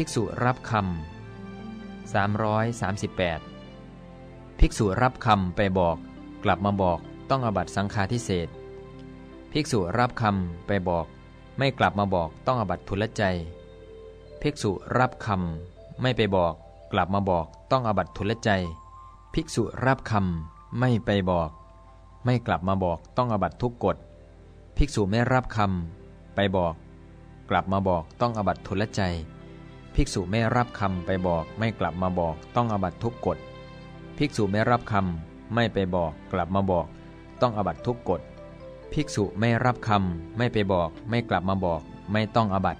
ภิกษุรับคำ338 ภิกษุรับคำไปบอก กลับมาบอกต้องอบัตสังฆาทิเศษภิกษุรับคำไปบอก ไม่กลับมาบอกต้องอบัตทุลใจ ภิกษุรับคำไม่ไปบอก กลับมาบอกต้องอบัตทุลใจ ภิกษุรับคำไม่ไปบอก ไม่กลับมาบอกต้องอบัตทุกกฎภิกษุไม่รับคำไปบอก กลับมาบอกต้องอบัตทุลใจ ภิกษุไม่รับคำไปบอกไม่กลับมาบอกต้องอบัตทุกกฎ ภิกษุไม่รับคำไม่ไปบอกกลับมาบอก ต้องอบัตทุกกฎ ภิกษุไม่รับคำไม่ไปบอกไม่กลับมาบอก ไม่ต้องอบัต